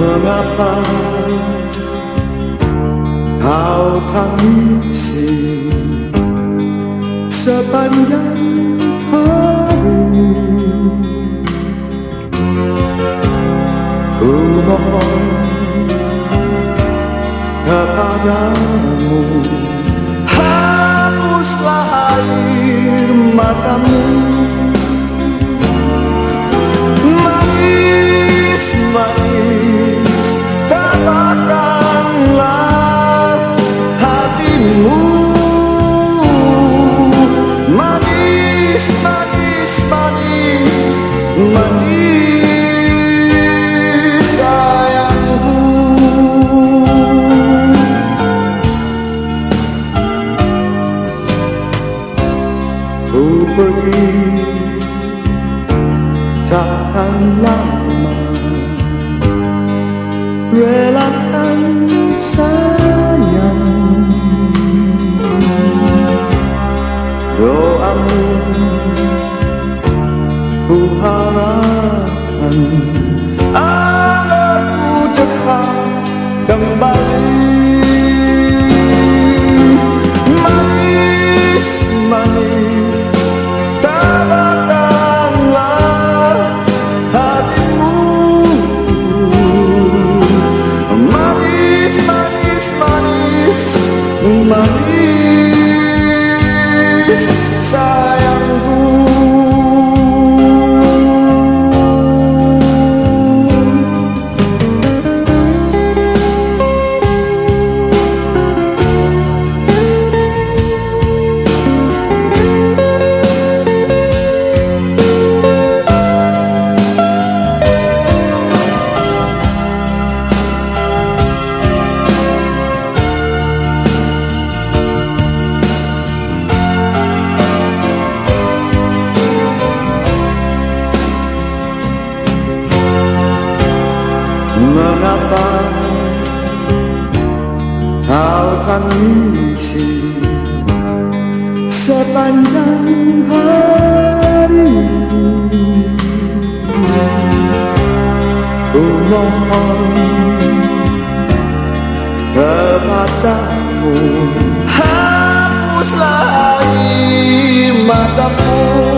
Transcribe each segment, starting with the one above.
Mengapa kau tangisi sepanjang hari Ku pergi takkan lama Relakan sayang Doamu ku harapkan អើគូទៅខំកំបីមិនមិន Money. Mengapa kau tangisi sepanjang hari Ku mohon kepadamu Hapuslah air matamu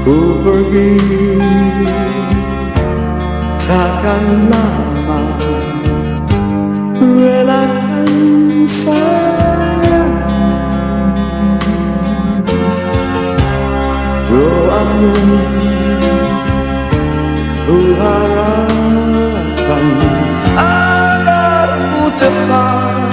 Ku pergi. Takkan lama Relakan sayang. Doamu ku harapkan Agar ku cepat